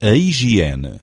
a higiene.